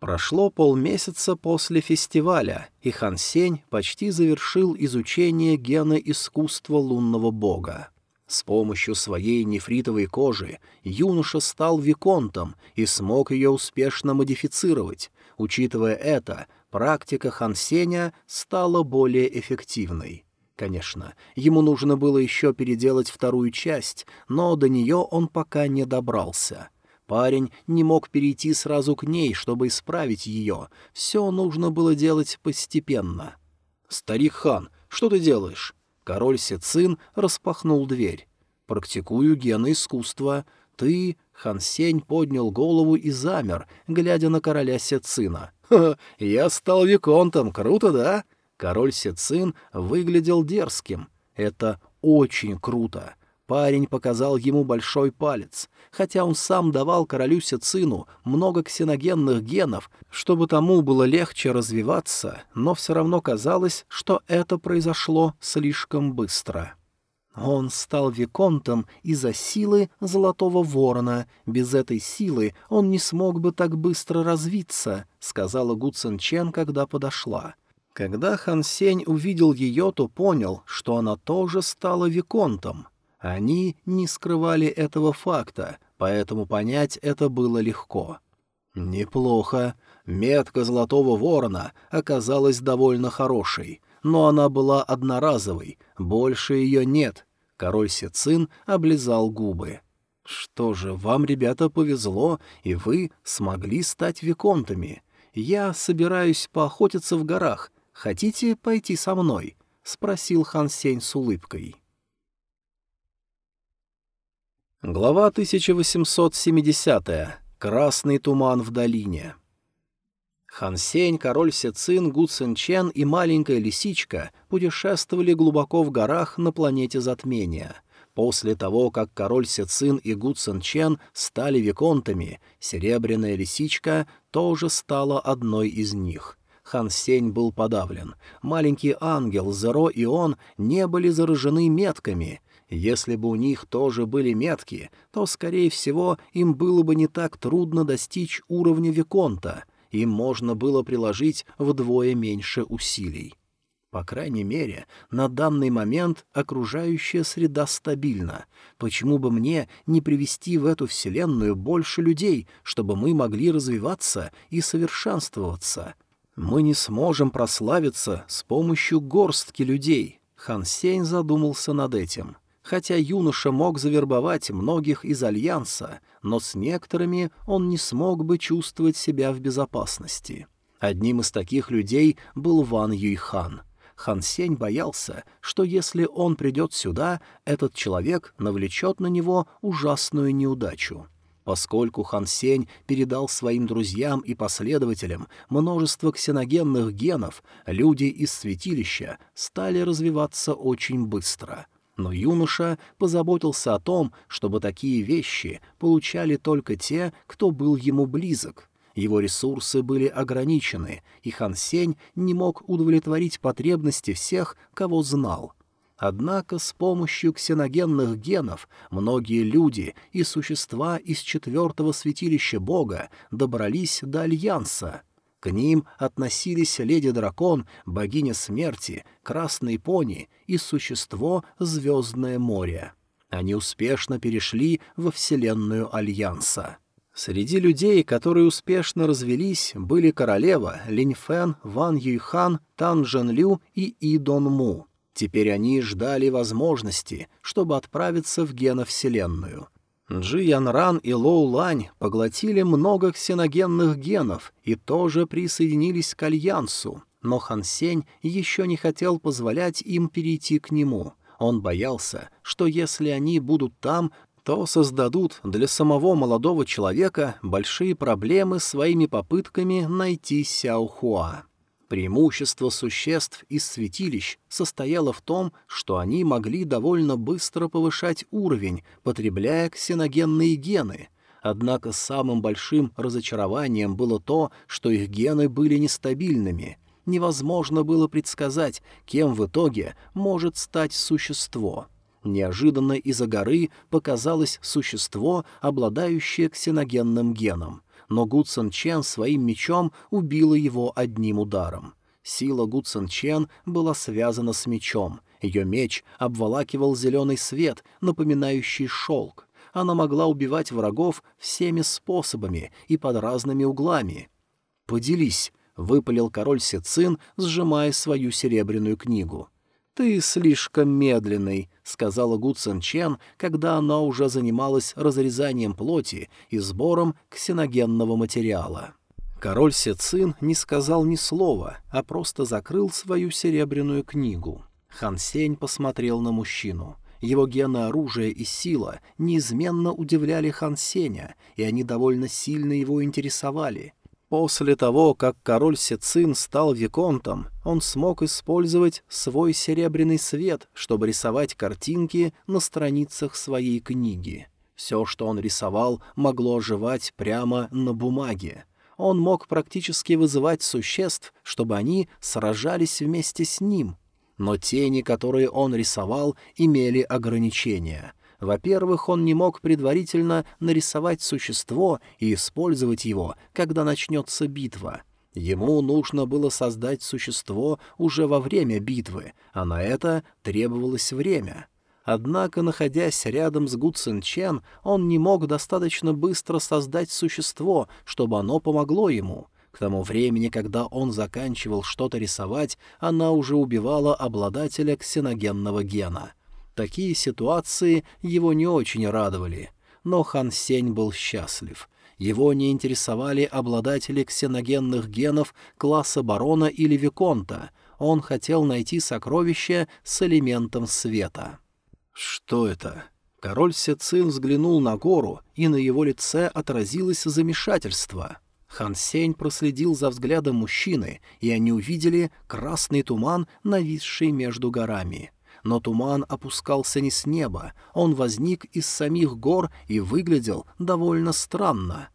Прошло полмесяца после фестиваля, и Хан Сень почти завершил изучение гена искусства лунного бога. С помощью своей нефритовой кожи юноша стал виконтом и смог ее успешно модифицировать. Учитывая это, практика Хан Сеня стала более эффективной. Конечно, ему нужно было еще переделать вторую часть, но до нее он пока не добрался — Парень не мог перейти сразу к ней, чтобы исправить ее. Все нужно было делать постепенно. «Старик хан, что ты делаешь?» Король Сецин распахнул дверь. «Практикую гены искусства. Ты...» Хан Сень поднял голову и замер, глядя на короля Сецина. «Ха, я стал виконтом, круто, да?» Король Сецин выглядел дерзким. Это очень круто. Парень показал ему большой палец. Хотя он сам давал королю Сицину много ксеногенных генов, чтобы тому было легче развиваться, но все равно казалось, что это произошло слишком быстро. Он стал виконтом из-за силы Золотого Ворона. Без этой силы он не смог бы так быстро развиться, — сказала Гу Цин Чен, когда подошла. Когда Хан Сень увидел ее, то понял, что она тоже стала виконтом. Они не скрывали этого факта, поэтому понять это было легко. Неплохо. Метка Золотого Ворона оказалась довольно хорошей, но она была одноразовой, больше ее нет. Король Сицин облизал губы. «Что же, вам, ребята, повезло, и вы смогли стать виконтами. Я собираюсь поохотиться в горах. Хотите пойти со мной?» — спросил Хан Сень с улыбкой. Глава 1870. Красный туман в долине. Хансень, король Сецин, Гу Цинчен и маленькая лисичка путешествовали глубоко в горах на планете Затмения. После того, как король Сецин и Гу Цинчен стали виконтами, серебряная лисичка тоже стала одной из них. Хан Сень был подавлен. Маленький ангел, Зеро и он не были заражены метками — если бы у них тоже были метки, то, скорее всего, им было бы не так трудно достичь уровня Виконта, им можно было приложить вдвое меньше усилий. По крайней мере, на данный момент окружающая среда стабильна. Почему бы мне не привести в эту вселенную больше людей, чтобы мы могли развиваться и совершенствоваться? Мы не сможем прославиться с помощью горстки людей. Хан Сень задумался над этим. Хотя юноша мог завербовать многих из Альянса, но с некоторыми он не смог бы чувствовать себя в безопасности. Одним из таких людей был Ван Юйхан. Хан Сень боялся, что если он придет сюда, этот человек навлечет на него ужасную неудачу. Поскольку Хан Сень передал своим друзьям и последователям множество ксеногенных генов, люди из святилища стали развиваться очень быстро — но юноша позаботился о том, чтобы такие вещи получали только те, кто был ему близок. Его ресурсы были ограничены, и Хан Сень не мог удовлетворить потребности всех, кого знал. Однако с помощью ксеногенных генов многие люди и существа из четвертого святилища Бога добрались до Альянса — к ним относились леди-дракон, богиня смерти, красный пони и существо Звездное море. Они успешно перешли во Вселенную Альянса. Среди людей, которые успешно развелись, были королева, Линьфен, Ван Юйхан, Тан Джен Лю и И Дон Му. Теперь они ждали возможности, чтобы отправиться в геновселенную — Джи Янран и Лоу Лань поглотили много ксеногенных генов и тоже присоединились к Альянсу, но Хан Сень еще не хотел позволять им перейти к нему. Он боялся, что если они будут там, то создадут для самого молодого человека большие проблемы своими попытками найти Сяо Хуа. Преимущество существ из святилищ состояло в том, что они могли довольно быстро повышать уровень, потребляя ксеногенные гены. Однако самым большим разочарованием было то, что их гены были нестабильными. Невозможно было предсказать, кем в итоге может стать существо. Неожиданно из-за горы показалось существо, обладающее ксеногенным геном но Гу Чен своим мечом убила его одним ударом. Сила Гу Чен была связана с мечом. Ее меч обволакивал зеленый свет, напоминающий шелк. Она могла убивать врагов всеми способами и под разными углами. «Поделись», — выпалил король Сицин, сжимая свою серебряную книгу. «Ты слишком медленный», — сказала Гу Цин Чен, когда она уже занималась разрезанием плоти и сбором ксеногенного материала. Король Сецин не сказал ни слова, а просто закрыл свою серебряную книгу. Хан Сень посмотрел на мужчину. Его гены оружия и сила неизменно удивляли Хан Сеня, и они довольно сильно его интересовали. После того, как король Сицин стал виконтом, он смог использовать свой серебряный свет, чтобы рисовать картинки на страницах своей книги. Все, что он рисовал, могло оживать прямо на бумаге. Он мог практически вызывать существ, чтобы они сражались вместе с ним. Но тени, которые он рисовал, имели ограничения. Во-первых, он не мог предварительно нарисовать существо и использовать его, когда начнется битва. Ему нужно было создать существо уже во время битвы, а на это требовалось время. Однако, находясь рядом с Гу Цин Чен, он не мог достаточно быстро создать существо, чтобы оно помогло ему. К тому времени, когда он заканчивал что-то рисовать, она уже убивала обладателя ксеногенного гена — Такие ситуации его не очень радовали, но Хан Сень был счастлив. Его не интересовали обладатели ксеногенных генов класса барона или виконта. Он хотел найти сокровище с элементом света. Что это? Король Сецин взглянул на гору, и на его лице отразилось замешательство. Хан Сень проследил за взглядом мужчины, и они увидели красный туман, нависший между горами — но туман опускался не с неба, он возник из самих гор и выглядел довольно странно.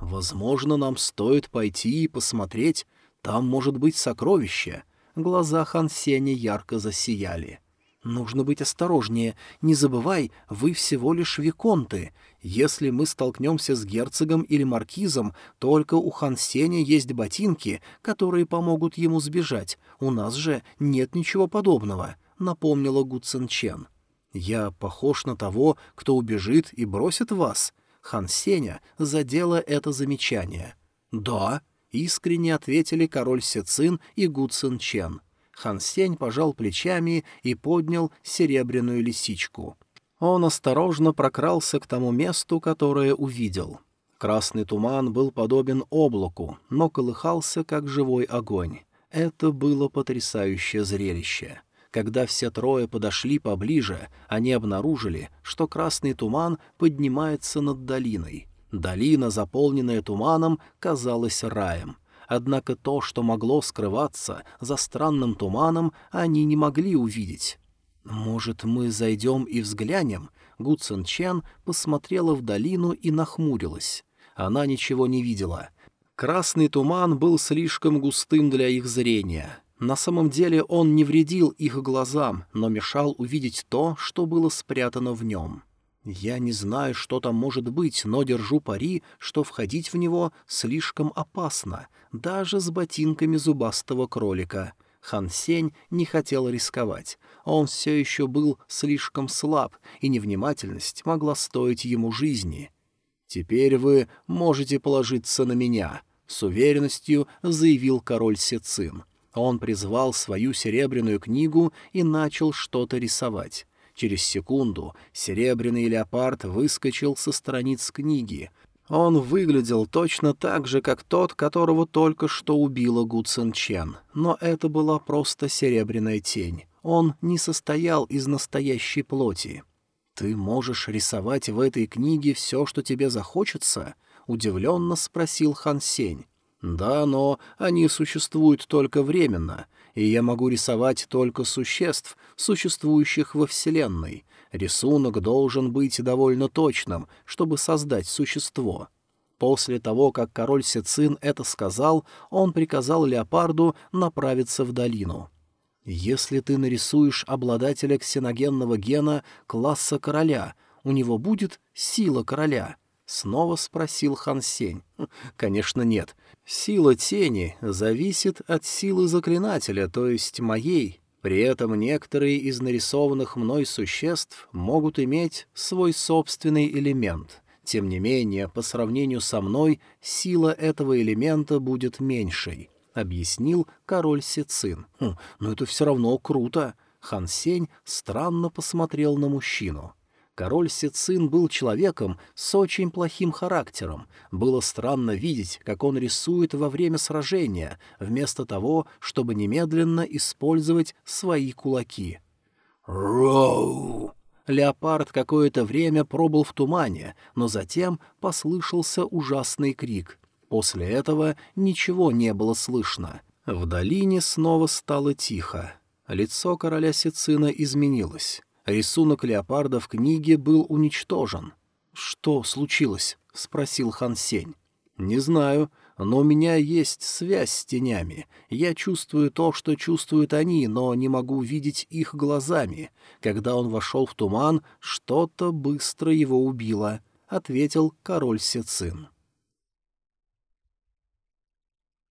«Возможно, нам стоит пойти и посмотреть. Там может быть сокровище». Глаза Хан Сеня ярко засияли. «Нужно быть осторожнее. Не забывай, вы всего лишь виконты. Если мы столкнемся с герцогом или маркизом, только у Хан есть ботинки, которые помогут ему сбежать. У нас же нет ничего подобного напомнила Гу Цин Чен. «Я похож на того, кто убежит и бросит вас?» Хан Сеня задела это замечание. «Да», — искренне ответили король Сецин и Гу Цин Чен. Хан Сень пожал плечами и поднял серебряную лисичку. Он осторожно прокрался к тому месту, которое увидел. Красный туман был подобен облаку, но колыхался, как живой огонь. Это было потрясающее зрелище. Когда все трое подошли поближе, они обнаружили, что красный туман поднимается над долиной. Долина, заполненная туманом, казалась раем. Однако то, что могло скрываться за странным туманом, они не могли увидеть. «Может, мы зайдем и взглянем?» Гу Цин Чен посмотрела в долину и нахмурилась. Она ничего не видела. Красный туман был слишком густым для их зрения. На самом деле он не вредил их глазам, но мешал увидеть то, что было спрятано в нем. Я не знаю, что там может быть, но держу пари, что входить в него слишком опасно, даже с ботинками зубастого кролика. Хан Сень не хотел рисковать. Он все еще был слишком слаб, и невнимательность могла стоить ему жизни. «Теперь вы можете положиться на меня», — с уверенностью заявил король Сецин. Он призвал свою серебряную книгу и начал что-то рисовать. Через секунду серебряный леопард выскочил со страниц книги. Он выглядел точно так же, как тот, которого только что убила Гу Цин Чен, но это была просто серебряная тень. Он не состоял из настоящей плоти. «Ты можешь рисовать в этой книге все, что тебе захочется?» — удивленно спросил Хан Сень. Да, но они существуют только временно, и я могу рисовать только существ, существующих во Вселенной. Рисунок должен быть довольно точным, чтобы создать существо. После того, как король Сецин это сказал, он приказал леопарду направиться в долину. «Если ты нарисуешь обладателя ксеногенного гена класса короля, у него будет сила короля», — снова спросил Хан Сень. «Конечно, нет. Сила тени зависит от силы заклинателя, то есть моей. При этом некоторые из нарисованных мной существ могут иметь свой собственный элемент. Тем не менее, по сравнению со мной, сила этого элемента будет меньшей, — объяснил король Сицин. Хм, но это все равно круто. Хан Сень странно посмотрел на мужчину. Король Сицин был человеком с очень плохим характером. Было странно видеть, как он рисует во время сражения, вместо того, чтобы немедленно использовать свои кулаки. «Роу!» Леопард какое-то время пробыл в тумане, но затем послышался ужасный крик. После этого ничего не было слышно. В долине снова стало тихо. Лицо короля Сицина изменилось. Рисунок леопарда в книге был уничтожен. «Что случилось?» — спросил Хан Сень. «Не знаю, но у меня есть связь с тенями. Я чувствую то, что чувствуют они, но не могу видеть их глазами. Когда он вошел в туман, что-то быстро его убило», — ответил король Сецин.